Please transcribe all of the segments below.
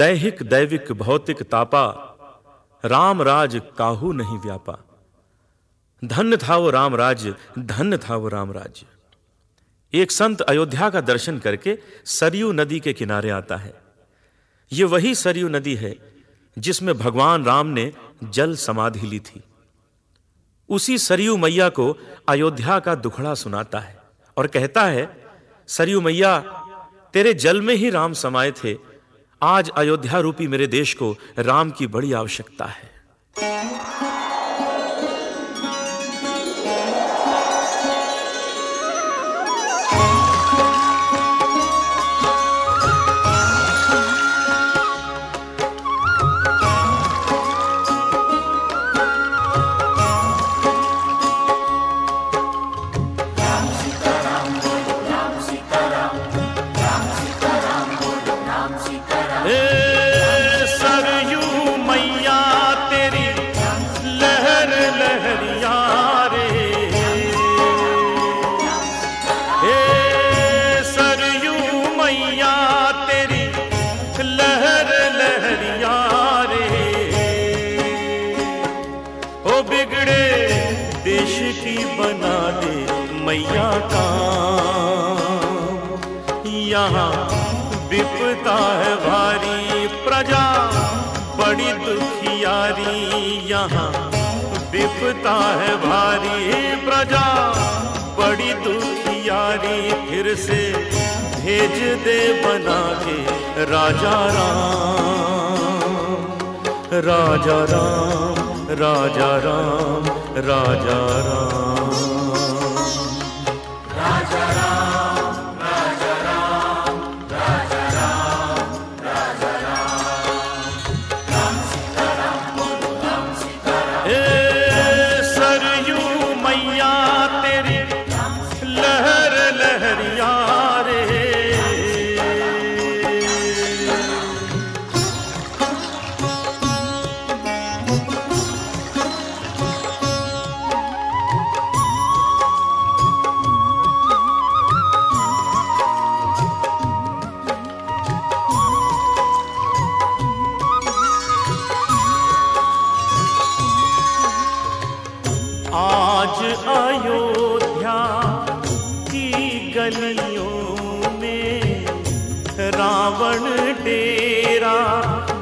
दैहिक, दैविक, भौतिक, तापा। राम, राज, काहू नहीं व्यापा। धन्य था वो राम राज्य धन्य था वो राम राज्य एक संत अयोध्या का दर्शन करके सरयू नदी के किनारे आता है। ये वही सरयू नदी है जिसमें भगवान राम ने जल समाधि ली थी। उसी सरयू मैया को अयोध्या का दुखड़ा सुनाता है और कहता है, सरयू मैया, तेरे जल में ही राम समाये थे आज अयोध्या रूपी मेरे देश को राम की बड़ी आवश्यकता है। मैया का। यहाँ विपता है भारी प्रजा, बड़ी दुखियारी यहाँ विपता है भारी प्रजा, बड़ी दुखियारी फिर से भेज दे बना के राजा राम। राजा राम राजा राम राजा राम। रावण डेरा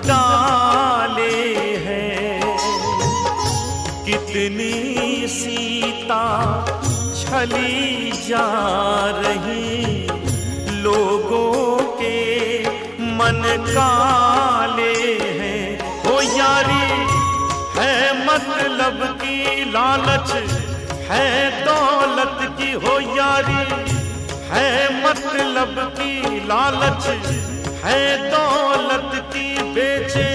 डाले हैं? कितनी सीता छली जा रही लोगों के मन काले हैं। हो यारी, है मतलब की लालच, है दौलत की हो यारी, है मतलब की लालच। है दौलत की बेचे,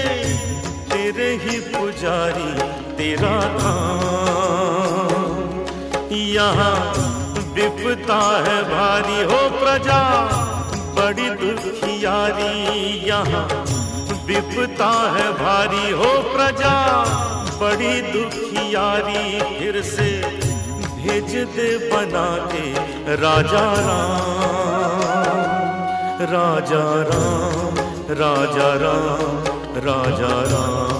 तेरे ही पुजारी, तेरा काम यहाँ विपता है भारी, हो प्रजा, बड़ी दुखियारी। यहाँ विपता है भारी, हो प्रजा, बड़ी दुखियारी। फिर से भेज दे बना के राजा राम। राजा राम राजा राम राजा राम।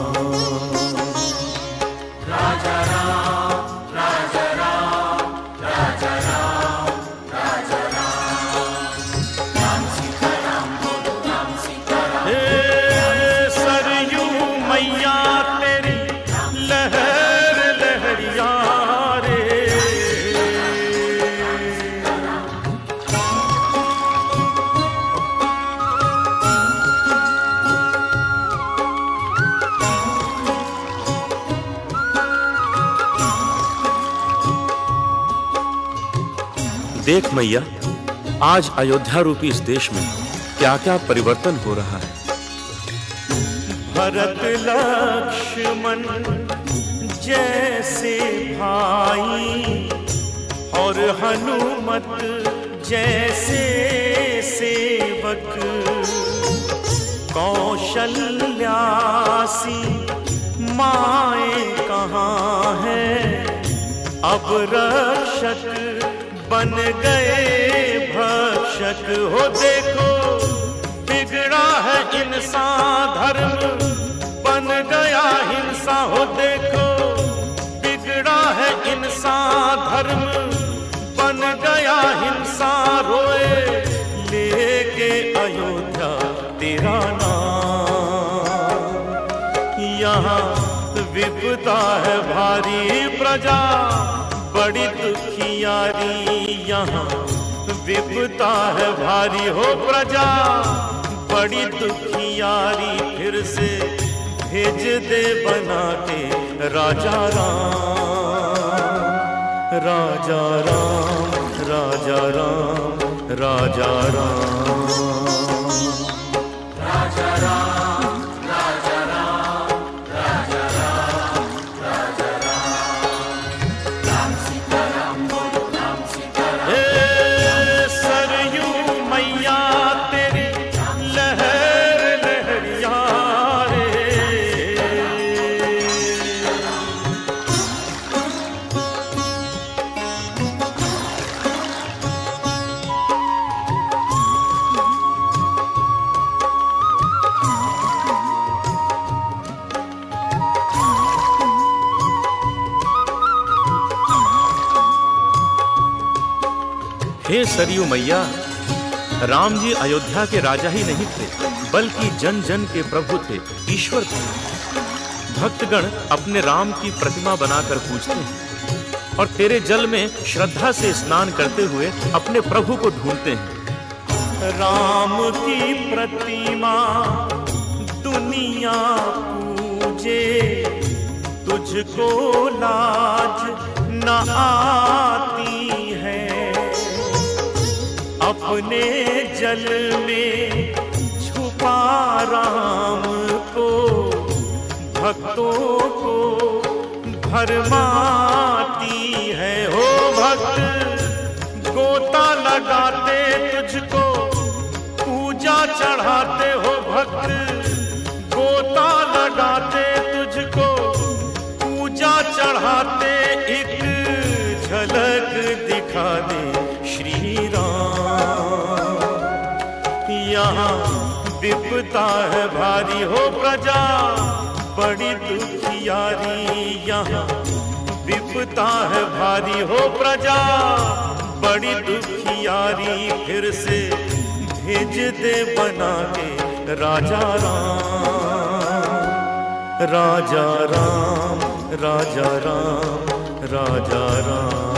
देख मैया, आज अयोध्या रूपी इस देश में क्या क्या परिवर्तन हो रहा है? भरत लक्ष्मण जैसे भाई और हनुमत जैसे सेवक, कौशल्यासी माए कहाँ है? अब रक्षक बन गए भक्षक हो देखो, बिगड़ा है इंसान धर्म। बन गया हिंसा हो देखो, बिगड़ा है इंसान धर्म। बन गया हिंसा रोए, लेके अयोध्या तेरा नाम। यहाँ विपदा है भारी प्रजा। बड़ी दुखियारी यहाँ। विपदा है भारी हो प्रजा। बड़ी दुखियारी फिर से भेज दे बना के राजा राम। राजा राम राजा राम राजा राम। हे सरयू मैया। राम जी अयोध्या के राजा ही नहीं थे, बल्कि जन जन के प्रभु थे, ईश्वर थे। भक्तगण अपने राम की प्रतिमा बनाकर पूजते हैं और तेरे जल में श्रद्धा से स्नान करते हुए अपने प्रभु को ढूंढते हैं। राम की प्रतिमा दुनिया पूजे, तुझको लाज न आती। अपने जल में छुपा राम को, भक्तों को भरमाती है। हो भक्त, गोता लगाते तुझको, पूजा चढ़ाते हो भक्त। विपदा है भारी हो प्रजा, बड़ी दुखियारी यहाँ। विपता है भारी हो प्रजा, बड़ी दुखियारी फिर से भेज दे बना के राजा राम। राजा राम राजा राम राजा राम।